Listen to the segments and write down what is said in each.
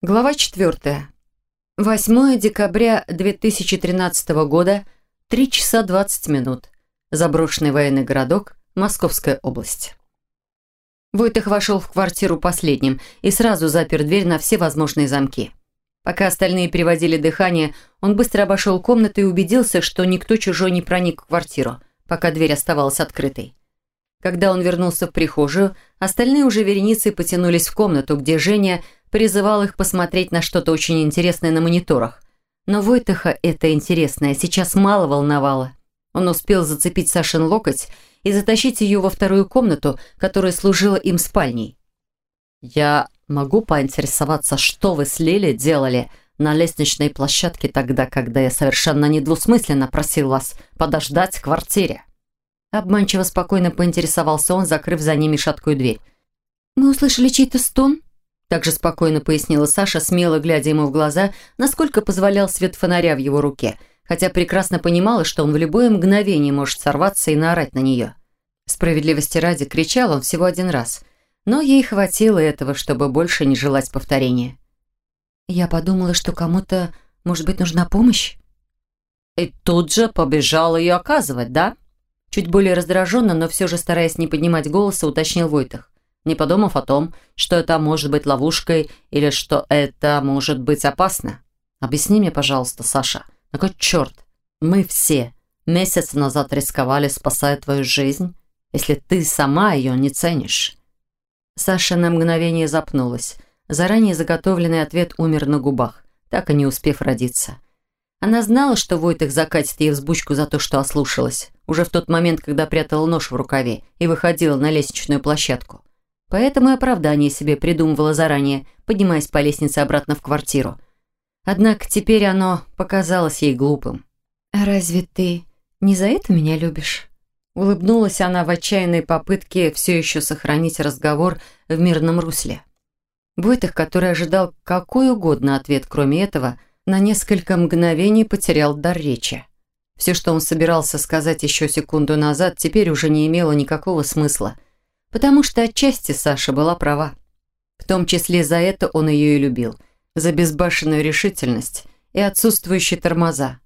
Глава 4. 8 декабря 2013 года, 3 часа 20 минут. Заброшенный военный городок, Московская область. Войтых вошел в квартиру последним и сразу запер дверь на все возможные замки. Пока остальные переводили дыхание, он быстро обошел комнату и убедился, что никто чужой не проник в квартиру, пока дверь оставалась открытой. Когда он вернулся в прихожую, остальные уже вереницей потянулись в комнату, где Женя – призывал их посмотреть на что-то очень интересное на мониторах. Но Войтаха это интересное сейчас мало волновало. Он успел зацепить Сашин локоть и затащить ее во вторую комнату, которая служила им спальней. «Я могу поинтересоваться, что вы с Лили делали на лестничной площадке тогда, когда я совершенно недвусмысленно просил вас подождать в квартире?» Обманчиво спокойно поинтересовался он, закрыв за ними шаткую дверь. «Мы услышали чей-то стон?» Также спокойно пояснила Саша, смело глядя ему в глаза, насколько позволял свет фонаря в его руке, хотя прекрасно понимала, что он в любое мгновение может сорваться и наорать на нее. Справедливости ради, кричал он всего один раз, но ей хватило этого, чтобы больше не желать повторения. «Я подумала, что кому-то, может быть, нужна помощь?» «И тут же побежал ее оказывать, да?» Чуть более раздраженно, но все же стараясь не поднимать голоса, уточнил Войтах не подумав о том, что это может быть ловушкой или что это может быть опасно. Объясни мне, пожалуйста, Саша, на какой черт мы все месяц назад рисковали, спасая твою жизнь, если ты сама ее не ценишь?» Саша на мгновение запнулась. Заранее заготовленный ответ умер на губах, так и не успев родиться. Она знала, что Войтых закатит ей взбучку за то, что ослушалась, уже в тот момент, когда прятала нож в рукаве и выходила на лестничную площадку. Поэтому и оправдание себе придумывала заранее, поднимаясь по лестнице обратно в квартиру. Однако теперь оно показалось ей глупым. «А разве ты не за это меня любишь?» Улыбнулась она в отчаянной попытке все еще сохранить разговор в мирном русле. Войтых, который ожидал какой угодно ответ, кроме этого, на несколько мгновений потерял дар речи. Все, что он собирался сказать еще секунду назад, теперь уже не имело никакого смысла – Потому что отчасти Саша была права. В том числе за это он ее и любил. За безбашенную решительность и отсутствующие тормоза.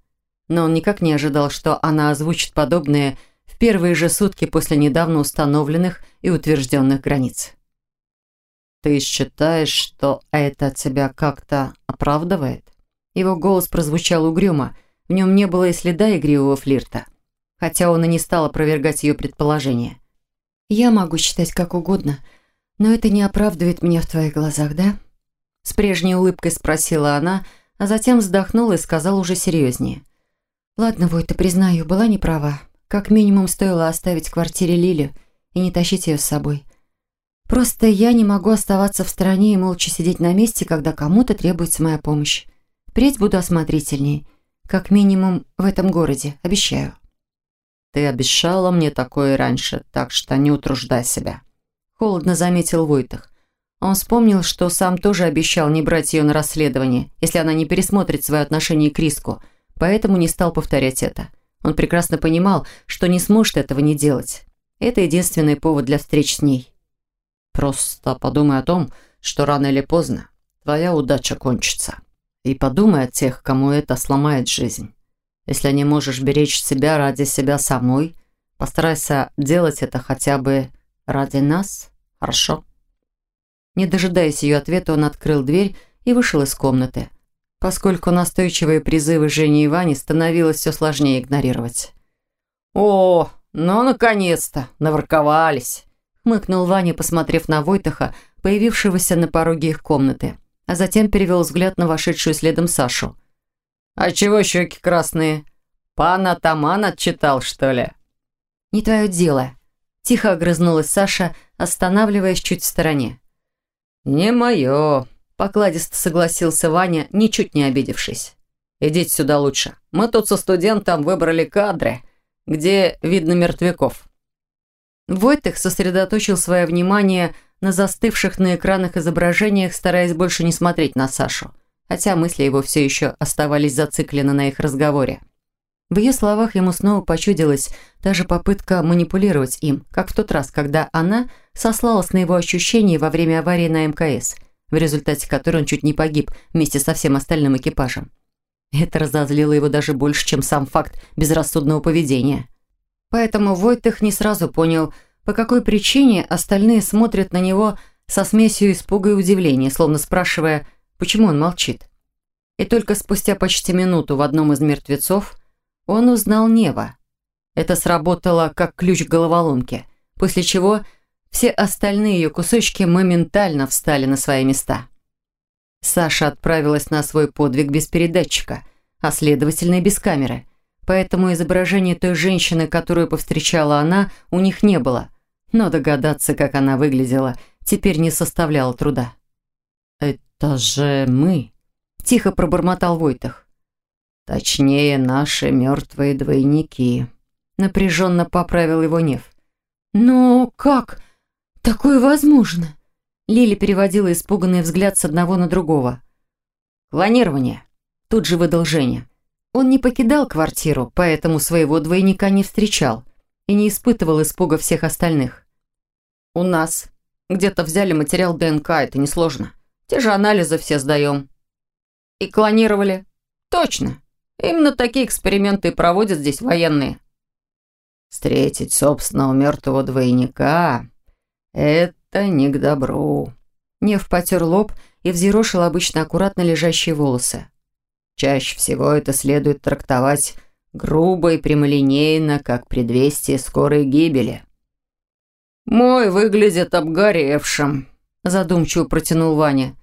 Но он никак не ожидал, что она озвучит подобное в первые же сутки после недавно установленных и утвержденных границ. «Ты считаешь, что это тебя как-то оправдывает?» Его голос прозвучал угрюмо, в нем не было и следа игривого флирта, хотя он и не стал опровергать ее предположение. Я могу считать как угодно, но это не оправдывает меня в твоих глазах, да? С прежней улыбкой спросила она, а затем вздохнула и сказала уже серьезнее. Ладно, Войта, признаю, была неправа. Как минимум стоило оставить в квартире Лилю и не тащить ее с собой. Просто я не могу оставаться в стороне и молча сидеть на месте, когда кому-то требуется моя помощь. Впредь буду осмотрительнее. Как минимум в этом городе, обещаю. «Ты обещала мне такое раньше, так что не утруждай себя», – холодно заметил Войтах. Он вспомнил, что сам тоже обещал не брать ее на расследование, если она не пересмотрит свое отношение к риску, поэтому не стал повторять это. Он прекрасно понимал, что не сможет этого не делать. Это единственный повод для встреч с ней. «Просто подумай о том, что рано или поздно твоя удача кончится. И подумай о тех, кому это сломает жизнь». Если не можешь беречь себя ради себя самой, постарайся делать это хотя бы ради нас, хорошо?» Не дожидаясь ее ответа, он открыл дверь и вышел из комнаты, поскольку настойчивые призывы Жени и Вани становилось все сложнее игнорировать. «О, ну, наконец-то! Наворковались!» хмыкнул Ваня, посмотрев на Войтаха, появившегося на пороге их комнаты, а затем перевел взгляд на вошедшую следом Сашу – «А чего щеки красные? Пан атаман отчитал, что ли?» «Не твое дело», – тихо огрызнулась Саша, останавливаясь чуть в стороне. «Не мое», – покладисто согласился Ваня, ничуть не обидевшись. «Идите сюда лучше. Мы тут со студентом выбрали кадры, где видно мертвяков». Войтых сосредоточил свое внимание на застывших на экранах изображениях, стараясь больше не смотреть на Сашу хотя мысли его все еще оставались зациклены на их разговоре. В ее словах ему снова почудилась та же попытка манипулировать им, как в тот раз, когда она сослалась на его ощущения во время аварии на МКС. в результате которой он чуть не погиб вместе со всем остальным экипажем. Это разозлило его даже больше, чем сам факт безрассудного поведения. Поэтому Войтых не сразу понял, по какой причине остальные смотрят на него со смесью испуга и удивления, словно спрашивая, почему он молчит. И только спустя почти минуту в одном из мертвецов он узнал Нева. Это сработало как ключ к головоломке, после чего все остальные ее кусочки моментально встали на свои места. Саша отправилась на свой подвиг без передатчика, а следовательно и без камеры. Поэтому изображения той женщины, которую повстречала она, у них не было. Но догадаться, как она выглядела, теперь не составляло труда. «Это же мы», – тихо пробормотал Войтах. «Точнее, наши мертвые двойники», – напряженно поправил его Нев. «Но как?» «Такое возможно!» Лили переводила испуганный взгляд с одного на другого. «Клонирование!» Тут же выдал Женя. Он не покидал квартиру, поэтому своего двойника не встречал и не испытывал испуга всех остальных. «У нас. Где-то взяли материал ДНК, это несложно. Те же анализы все сдаем». «И клонировали?» «Точно. Именно такие эксперименты и проводят здесь военные». «Встретить собственного мертвого двойника «Это не к добру». Нев потер лоб и взъерошил обычно аккуратно лежащие волосы. Чаще всего это следует трактовать грубо и прямолинейно, как предвестие скорой гибели. «Мой выглядит обгоревшим», – задумчиво протянул Ваня.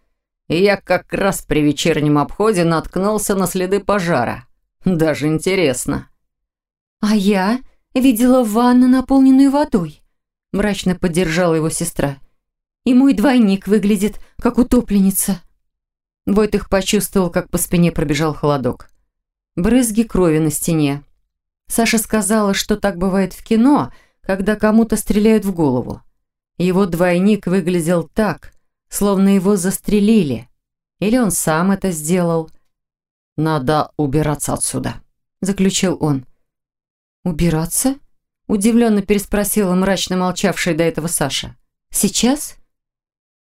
«И я как раз при вечернем обходе наткнулся на следы пожара. Даже интересно». «А я видела ванну, наполненную водой», мрачно поддержала его сестра. «И мой двойник выглядит, как утопленница». Войтых почувствовал, как по спине пробежал холодок. Брызги крови на стене. Саша сказала, что так бывает в кино, когда кому-то стреляют в голову. Его двойник выглядел так, словно его застрелили. Или он сам это сделал. «Надо убираться отсюда», — заключил он. «Убираться?» Удивленно переспросила мрачно молчавшая до этого Саша. «Сейчас?»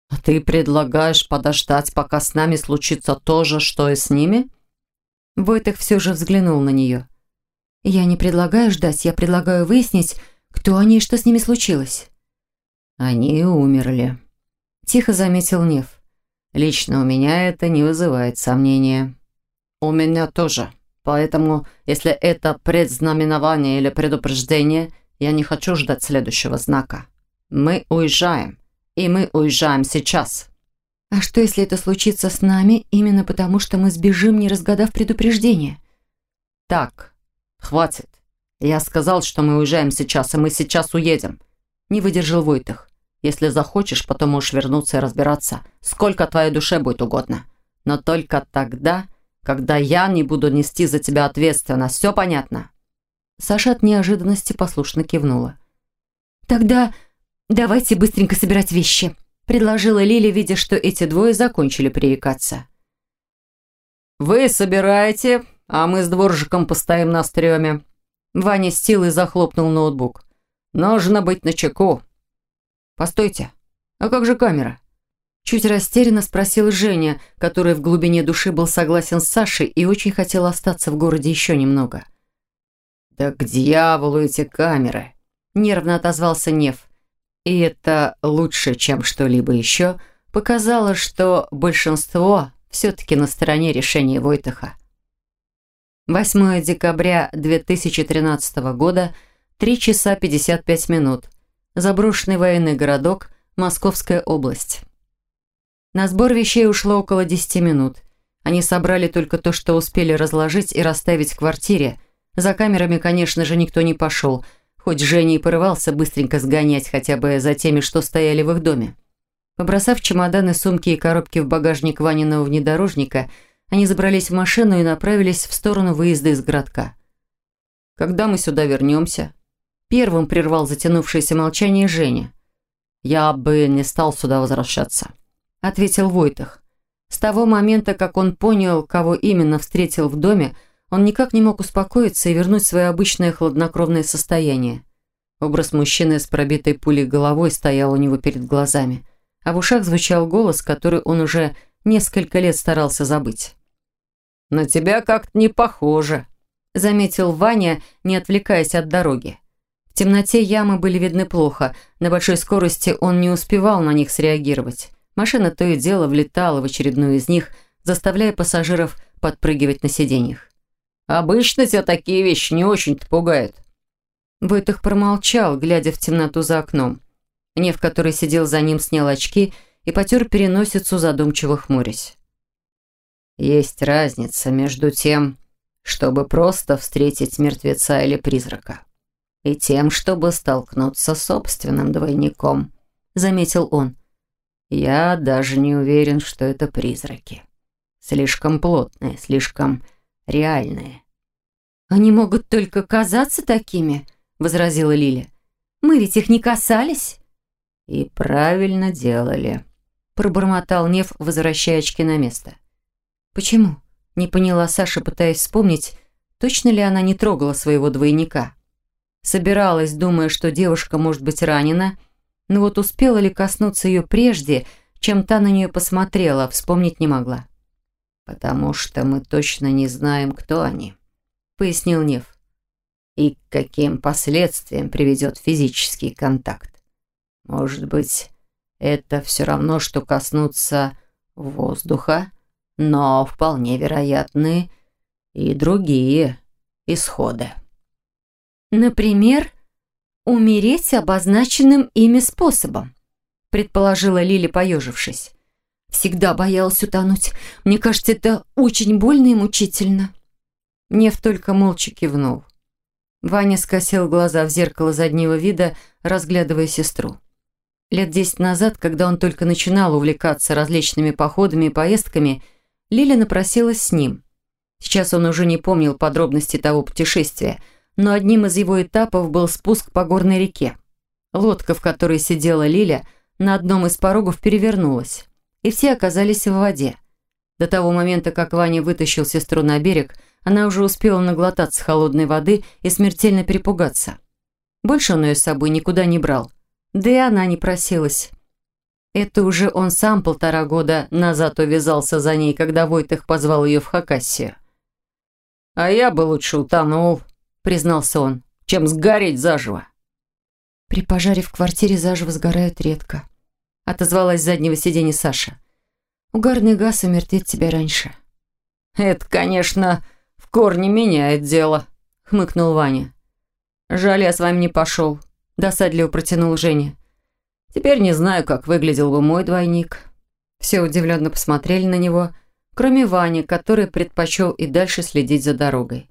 «А ты предлагаешь подождать, пока с нами случится то же, что и с ними?» Войтых все же взглянул на нее. «Я не предлагаю ждать, я предлагаю выяснить, кто они и что с ними случилось». «Они умерли», – тихо заметил Нев. «Лично у меня это не вызывает сомнения». «У меня тоже», Поэтому, если это предзнаменование или предупреждение, я не хочу ждать следующего знака. Мы уезжаем. И мы уезжаем сейчас. А что, если это случится с нами именно потому, что мы сбежим, не разгадав предупреждение? Так, хватит. Я сказал, что мы уезжаем сейчас, и мы сейчас уедем. Не выдержал Войтых. Если захочешь, потом можешь вернуться и разбираться, сколько твоей душе будет угодно. Но только тогда когда я не буду нести за тебя ответственность. Все понятно?» Саша от неожиданности послушно кивнула. «Тогда давайте быстренько собирать вещи», предложила Лили, видя, что эти двое закончили пререкаться. «Вы собираете, а мы с дворжиком постоим на стреме». Ваня с силой захлопнул ноутбук. «Нужно быть начеку». «Постойте, а как же камера?» Чуть растерянно спросил Женя, который в глубине души был согласен с Сашей и очень хотел остаться в городе еще немного. «Да к дьяволу эти камеры!» – нервно отозвался Нев. И это лучше, чем что-либо еще, показало, что большинство все-таки на стороне решения Войтаха. 8 декабря 2013 года, 3 часа 55 минут. Заброшенный военный городок, Московская область. На сбор вещей ушло около 10 минут. Они собрали только то, что успели разложить и расставить в квартире. За камерами, конечно же, никто не пошел, хоть Женя и порывался быстренько сгонять хотя бы за теми, что стояли в их доме. Побросав чемоданы, сумки и коробки в багажник Ваниного внедорожника, они забрались в машину и направились в сторону выезда из городка. «Когда мы сюда вернемся?» Первым прервал затянувшееся молчание Женя. «Я бы не стал сюда возвращаться». – ответил Войтах. С того момента, как он понял, кого именно встретил в доме, он никак не мог успокоиться и вернуть свое обычное хладнокровное состояние. Образ мужчины с пробитой пулей головой стоял у него перед глазами, а в ушах звучал голос, который он уже несколько лет старался забыть. «На тебя как-то не похоже», — заметил Ваня, не отвлекаясь от дороги. Темноте ямы были видны плохо, на большой скорости он не успевал на них среагировать. Машина то и дело влетала в очередную из них, заставляя пассажиров подпрыгивать на сиденьях. «Обычно тебя такие вещи не очень-то пугают». Войтых промолчал, глядя в темноту за окном. Нев, который сидел за ним, снял очки и потер переносицу, задумчиво хмурясь. «Есть разница между тем, чтобы просто встретить мертвеца или призрака, и тем, чтобы столкнуться с собственным двойником», — заметил он. «Я даже не уверен, что это призраки. Слишком плотные, слишком реальные». «Они могут только казаться такими», — возразила Лиля. «Мы ведь их не касались». «И правильно делали», — пробормотал Нев, возвращая очки на место. «Почему?» — не поняла Саша, пытаясь вспомнить, точно ли она не трогала своего двойника. Собиралась, думая, что девушка может быть ранена, но вот успела ли коснуться ее прежде, чем та на нее посмотрела, вспомнить не могла. «Потому что мы точно не знаем, кто они», — пояснил Нев. «И к каким последствиям приведет физический контакт. Может быть, это все равно, что коснуться воздуха, но вполне вероятны и другие исходы. Например, умереть обозначенным ими способом, предположила Лили, поежившись. Всегда боялась утонуть. Мне кажется, это очень больно и мучительно. Нев только молча кивнул. Ваня скосил глаза в зеркало заднего вида, разглядывая сестру. Лет десять назад, когда он только начинал увлекаться различными походами и поездками, Лиля напросилась с ним. Сейчас он уже не помнил подробности того путешествия, но одним из его этапов был спуск по горной реке. Лодка, в которой сидела Лиля, на одном из порогов перевернулась, и все оказались в воде. До того момента, как Ваня вытащил сестру на берег, она уже успела наглотаться холодной воды и смертельно перепугаться. Больше он ее с собой никуда не брал – да и она не просилась. Это уже он сам полтора года назад увязался за ней, когда Войтых позвал ее в Хакассию. «А я бы лучше утонул», — признался он, — «чем сгореть заживо». «При пожаре в квартире заживо сгорают редко», — отозвалась с заднего сиденья Саша. «Угарный газ умертвит тебя раньше». «Это, конечно, в корне меняет дело», — хмыкнул Ваня. «Жаль, я с вами не пошел. Досадливо протянул Женя. Теперь не знаю, как выглядел бы мой двойник. Все удивленно посмотрели на него, кроме Вани, который предпочел и дальше следить за дорогой.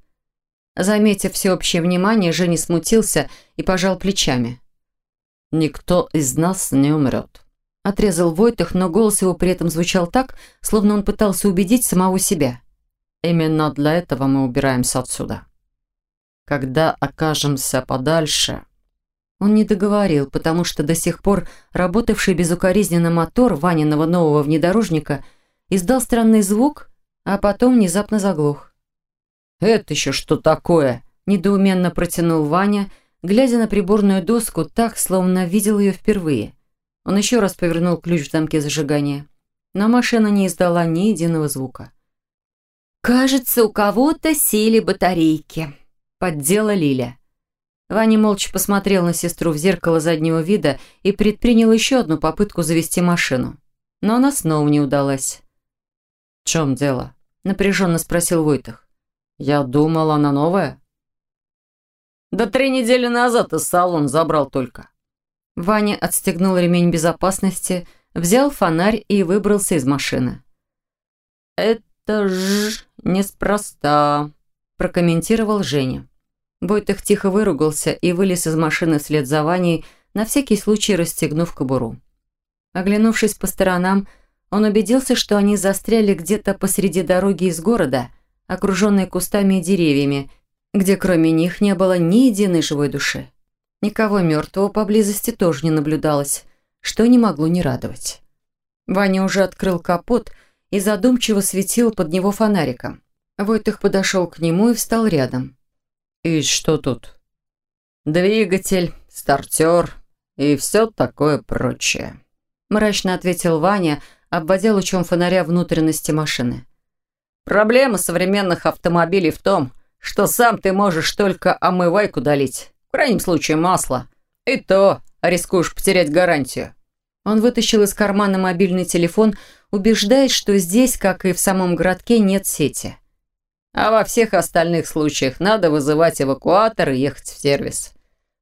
Заметив всеобщее внимание, Женя смутился и пожал плечами. «Никто из нас не умрет», – отрезал Войтых, но голос его при этом звучал так, словно он пытался убедить самого себя. «Именно для этого мы убираемся отсюда. Когда окажемся подальше...» Он не договорил, потому что до сих пор работавший безукоризненно мотор Ваниного нового внедорожника издал странный звук, а потом внезапно заглох. «Это еще что такое?» – недоуменно протянул Ваня, глядя на приборную доску так, словно видел ее впервые. Он еще раз повернул ключ в замке зажигания, но машина не издала ни единого звука. «Кажется, у кого-то сели батарейки», – поддела Лиля. Ваня молча посмотрел на сестру в зеркало заднего вида и предпринял еще одну попытку завести машину. Но она снова не удалась. «В чем дело?» – напряженно спросил Войтах. «Я думал, она новая». «Да три недели назад из салона забрал только». Ваня отстегнул ремень безопасности, взял фонарь и выбрался из машины. «Это ж неспроста», – прокомментировал Женя. Войтых тихо выругался и вылез из машины вслед за Ваней, на всякий случай расстегнув кобуру. Оглянувшись по сторонам, он убедился, что они застряли где-то посреди дороги из города, окруженные кустами и деревьями, где кроме них не было ни единой живой души. Никого мертвого поблизости тоже не наблюдалось, что не могло не радовать. Ваня уже открыл капот и задумчиво светил под него фонариком. Войтых подошел к нему и встал рядом. «И что тут?» «Двигатель, стартер и все такое прочее». Мрачно ответил Ваня, обводя лучом фонаря внутренности машины. Проблема современных автомобилей в том, что сам ты можешь только омывайку долить. В крайнем случае масло. И то рискуешь потерять гарантию. Он вытащил из кармана мобильный телефон, убеждаясь, что здесь, как и в самом городке, нет сети. А во всех остальных случаях надо вызывать эвакуатор и ехать в сервис.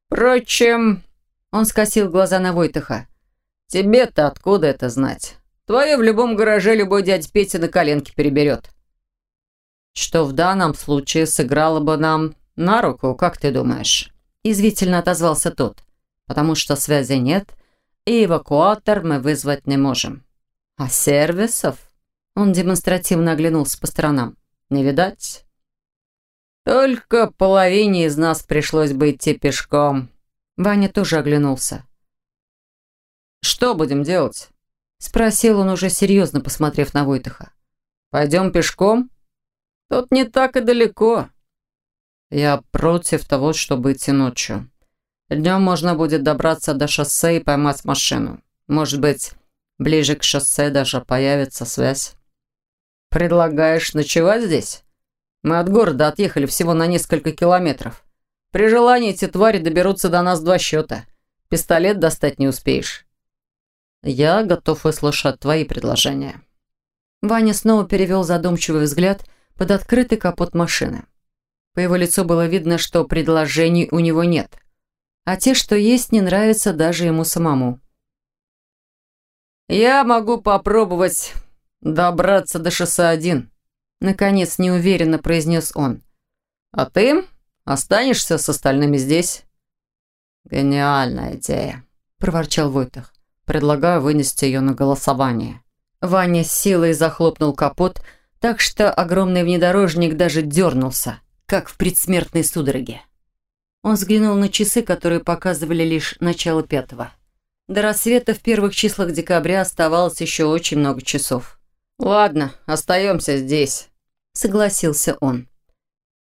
Впрочем, он скосил глаза на Войтыха. Тебе-то откуда это знать? Твое в любом гараже любой дядь Петя на коленке переберет что в данном случае сыграло бы нам на руку, как ты думаешь?» Извительно отозвался тот. «Потому что связи нет, и эвакуатор мы вызвать не можем. А сервисов?» Он демонстративно оглянулся по сторонам. «Не видать?» «Только половине из нас пришлось бы идти пешком». Ваня тоже оглянулся. «Что будем делать?» Спросил он уже серьезно, посмотрев на Войтыха. «Пойдем пешком?» Тут не так и далеко. Я против того, чтобы идти ночью. Днем можно будет добраться до шоссе и поймать машину. Может быть, ближе к шоссе даже появится связь. Предлагаешь ночевать здесь? Мы от города отъехали всего на несколько километров. При желании эти твари доберутся до нас два счета. Пистолет достать не успеешь. Я готов выслушать твои предложения. Ваня снова перевел задумчивый взгляд под открытый капот машины. По его лицу было видно, что предложений у него нет, а те, что есть, не нравятся даже ему самому. «Я могу попробовать добраться до шоссе один», наконец неуверенно произнес он. «А ты останешься с остальными здесь?» «Гениальная идея», – проворчал Войтах. «Предлагаю вынести ее на голосование». Ваня с силой захлопнул капот, так что огромный внедорожник даже дернулся, как в предсмертной судороге. Он взглянул на часы, которые показывали лишь начало пятого. До рассвета в первых числах декабря оставалось еще очень много часов. «Ладно, остаемся здесь», — согласился он.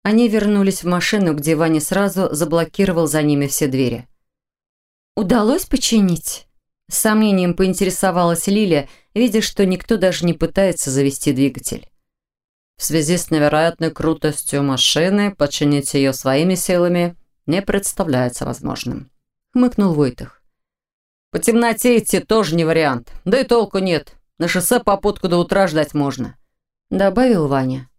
Они вернулись в машину, где Ваня сразу заблокировал за ними все двери. «Удалось починить?» С сомнением поинтересовалась Лиля, видя, что никто даже не пытается завести двигатель. В связи с невероятной крутостью машины починить ее своими силами не представляется возможным. Хмыкнул Войтых. По темноте идти тоже не вариант. Да и толку нет. На шоссе попутку до утра ждать можно. Добавил Ваня.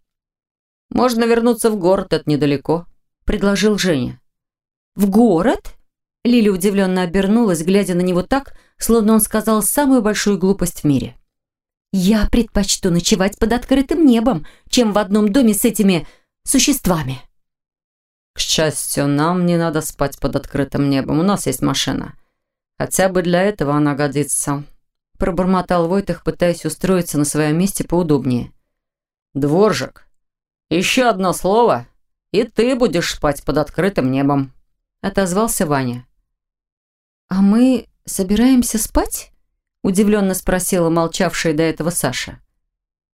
Можно вернуться в город, это недалеко. Предложил Женя. В город? Лиля удивленно обернулась, глядя на него так, словно он сказал самую большую глупость в мире. Я предпочту ночевать под открытым небом, чем в одном доме с этими существами. К счастью, нам не надо спать под открытым небом. У нас есть машина. Хотя бы для этого она годится. Пробормотал Войтых, пытаясь устроиться на своем месте поудобнее. Дворжик, еще одно слово, и ты будешь спать под открытым небом. Отозвался Ваня. А мы собираемся спать? Удивленно спросила молчавшая до этого Саша.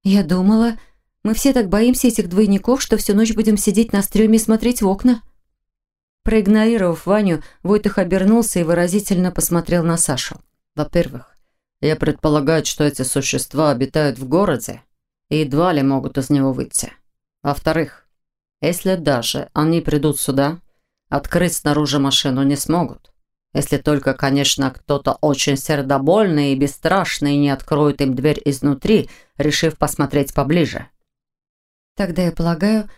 «Я думала, мы все так боимся этих двойников, что всю ночь будем сидеть на стреме и смотреть в окна». Проигнорировав Ваню, Войтых обернулся и выразительно посмотрел на Сашу. «Во-первых, я предполагаю, что эти существа обитают в городе и едва ли могут из него выйти. Во-вторых, если даже они придут сюда, открыть снаружи машину не смогут. Если только, конечно, кто-то очень сердобольный и бесстрашный не откроет им дверь изнутри, решив посмотреть поближе. Тогда, я полагаю,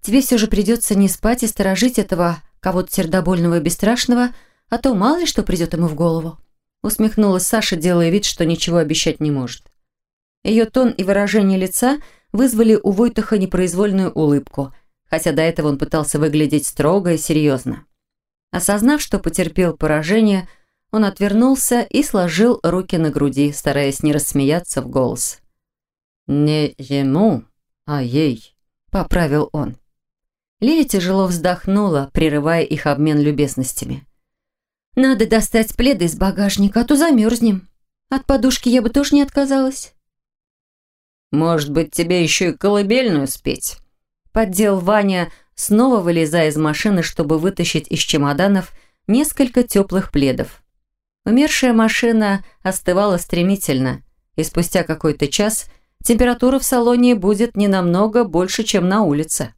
тебе все же придется не спать и сторожить этого кого-то сердобольного и бесстрашного, а то мало ли что придет ему в голову. Усмехнулась Саша, делая вид, что ничего обещать не может. Ее тон и выражение лица вызвали у Войтаха непроизвольную улыбку, хотя до этого он пытался выглядеть строго и серьезно. Осознав, что потерпел поражение, он отвернулся и сложил руки на груди, стараясь не рассмеяться в голос. «Не ему, а ей», — поправил он. Лили тяжело вздохнула, прерывая их обмен любезностями. «Надо достать пледы из багажника, а то замерзнем. От подушки я бы тоже не отказалась». «Может быть, тебе еще и колыбельную спеть?» Поддел Ваня, снова вылезая из машины, чтобы вытащить из чемоданов несколько теплых пледов. Умершая машина остывала стремительно, и спустя какой-то час температура в салоне будет не намного больше, чем на улице.